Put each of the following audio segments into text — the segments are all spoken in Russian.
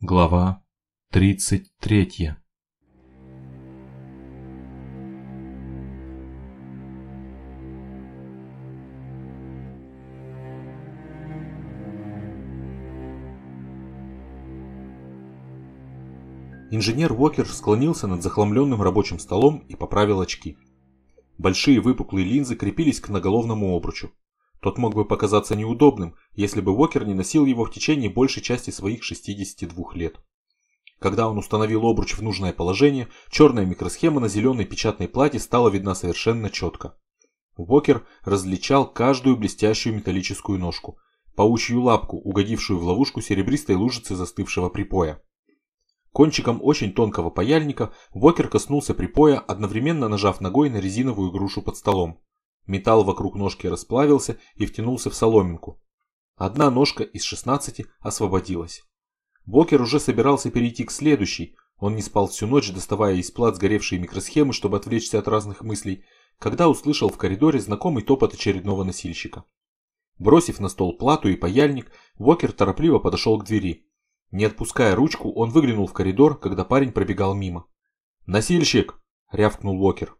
Глава 33 Инженер Уокер склонился над захламленным рабочим столом и поправил очки. Большие выпуклые линзы крепились к наголовному обручу. Тот мог бы показаться неудобным, если бы Уокер не носил его в течение большей части своих 62 лет. Когда он установил обруч в нужное положение, черная микросхема на зеленой печатной плате стала видна совершенно четко. Уокер различал каждую блестящую металлическую ножку, паучью лапку, угодившую в ловушку серебристой лужицы застывшего припоя. Кончиком очень тонкого паяльника Уокер коснулся припоя, одновременно нажав ногой на резиновую грушу под столом. Металл вокруг ножки расплавился и втянулся в соломинку. Одна ножка из 16 освободилась. Бокер уже собирался перейти к следующей, он не спал всю ночь, доставая из плат сгоревшие микросхемы, чтобы отвлечься от разных мыслей, когда услышал в коридоре знакомый топот очередного носильщика. Бросив на стол плату и паяльник, Вокер торопливо подошел к двери. Не отпуская ручку, он выглянул в коридор, когда парень пробегал мимо. «Носильщик!» – рявкнул Вокер.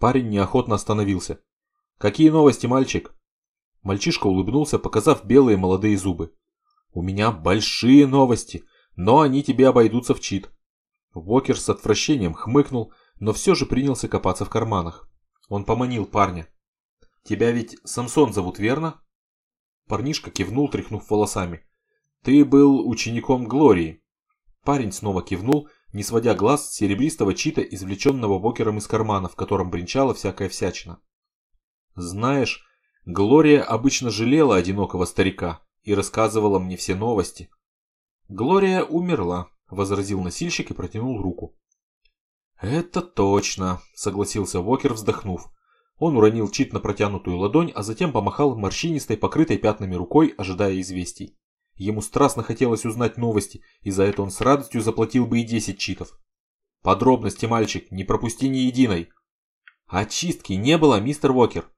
Парень неохотно остановился. «Какие новости, мальчик?» Мальчишка улыбнулся, показав белые молодые зубы. «У меня большие новости, но они тебе обойдутся в чит». Вокер с отвращением хмыкнул, но все же принялся копаться в карманах. Он поманил парня. «Тебя ведь Самсон зовут, верно?» Парнишка кивнул, тряхнув волосами. «Ты был учеником Глории». Парень снова кивнул, не сводя глаз с серебристого чита, извлеченного Вокером из кармана, в котором бренчала всякая всячина. Знаешь, Глория обычно жалела одинокого старика и рассказывала мне все новости. Глория умерла, возразил носильщик и протянул руку. Это точно, согласился Вокер, вздохнув. Он уронил чит на протянутую ладонь, а затем помахал морщинистой, покрытой пятнами рукой, ожидая известий. Ему страстно хотелось узнать новости, и за это он с радостью заплатил бы и 10 читов. Подробности, мальчик, не пропусти ни единой. Очистки не было, мистер Вокер.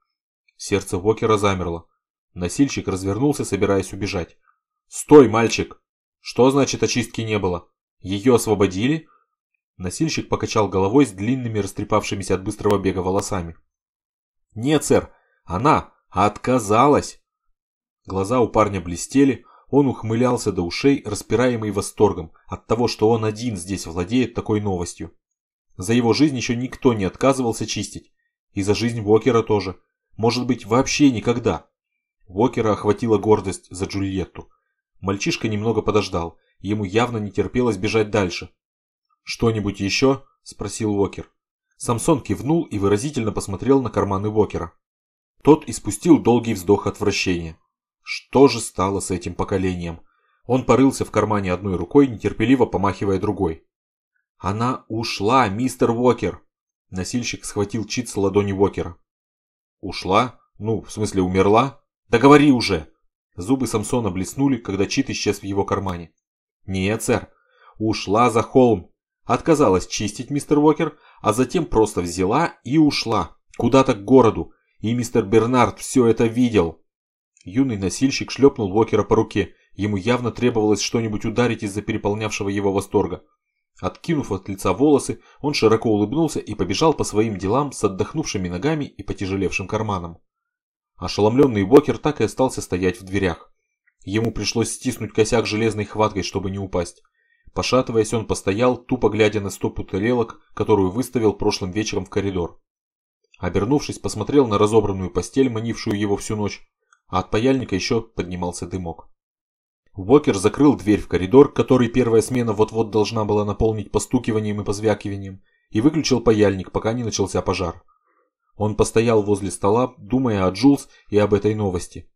Сердце Вокера замерло. Носильщик развернулся, собираясь убежать. «Стой, мальчик!» «Что значит очистки не было? Ее освободили?» Носильщик покачал головой с длинными растрепавшимися от быстрого бега волосами. «Нет, сэр, она отказалась!» Глаза у парня блестели, он ухмылялся до ушей, распираемый восторгом от того, что он один здесь владеет такой новостью. За его жизнь еще никто не отказывался чистить. И за жизнь Вокера тоже. Может быть, вообще никогда. Уокера охватила гордость за Джульетту. Мальчишка немного подождал. Ему явно не терпелось бежать дальше. «Что-нибудь еще?» – спросил Уокер. Самсон кивнул и выразительно посмотрел на карманы Уокера. Тот испустил долгий вздох отвращения. Что же стало с этим поколением? Он порылся в кармане одной рукой, нетерпеливо помахивая другой. «Она ушла, мистер Уокер!» Носильщик схватил чит с ладони Уокера. Ушла? Ну, в смысле умерла? Да говори уже! Зубы Самсона блеснули, когда чит исчез в его кармане. Нет, сэр. Ушла за холм. Отказалась чистить мистер Уокер, а затем просто взяла и ушла. Куда-то к городу. И мистер Бернард все это видел. Юный носильщик шлепнул Уокера по руке. Ему явно требовалось что-нибудь ударить из-за переполнявшего его восторга. Откинув от лица волосы, он широко улыбнулся и побежал по своим делам с отдохнувшими ногами и потяжелевшим карманом. Ошеломленный Уокер так и остался стоять в дверях. Ему пришлось стиснуть косяк железной хваткой, чтобы не упасть. Пошатываясь, он постоял, тупо глядя на стопу тарелок, которую выставил прошлым вечером в коридор. Обернувшись, посмотрел на разобранную постель, манившую его всю ночь, а от паяльника еще поднимался дымок. Уокер закрыл дверь в коридор, который первая смена вот-вот должна была наполнить постукиванием и позвякиванием, и выключил паяльник, пока не начался пожар. Он постоял возле стола, думая о Джулс и об этой новости.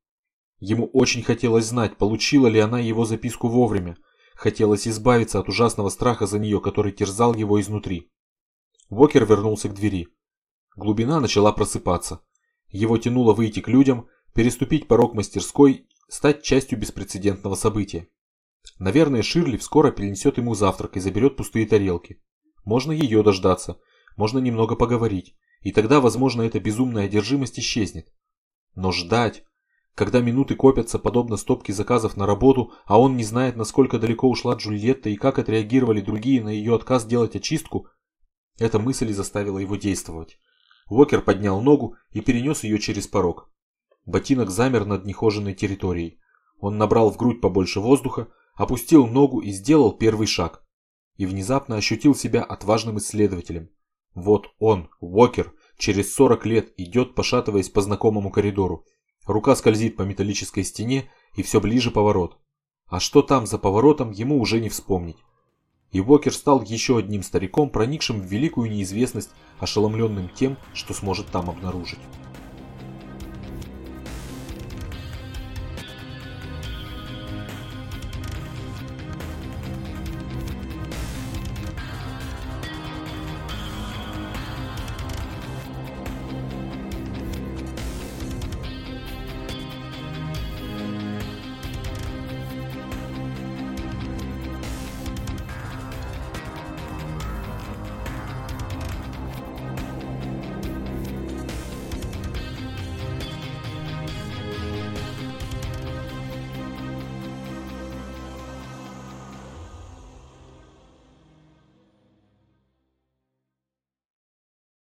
Ему очень хотелось знать, получила ли она его записку вовремя. Хотелось избавиться от ужасного страха за нее, который терзал его изнутри. Уокер вернулся к двери. Глубина начала просыпаться. Его тянуло выйти к людям, переступить порог мастерской стать частью беспрецедентного события. Наверное, Ширли скоро перенесет ему завтрак и заберет пустые тарелки. Можно ее дождаться, можно немного поговорить, и тогда, возможно, эта безумная одержимость исчезнет. Но ждать... Когда минуты копятся, подобно стопке заказов на работу, а он не знает, насколько далеко ушла Джульетта и как отреагировали другие на ее отказ делать очистку, эта мысль и заставила его действовать. Уокер поднял ногу и перенес ее через порог. Ботинок замер над нехоженной территорией. Он набрал в грудь побольше воздуха, опустил ногу и сделал первый шаг. И внезапно ощутил себя отважным исследователем. Вот он, Уокер, через 40 лет идет, пошатываясь по знакомому коридору. Рука скользит по металлической стене и все ближе поворот. А что там за поворотом, ему уже не вспомнить. И Уокер стал еще одним стариком, проникшим в великую неизвестность, ошеломленным тем, что сможет там обнаружить.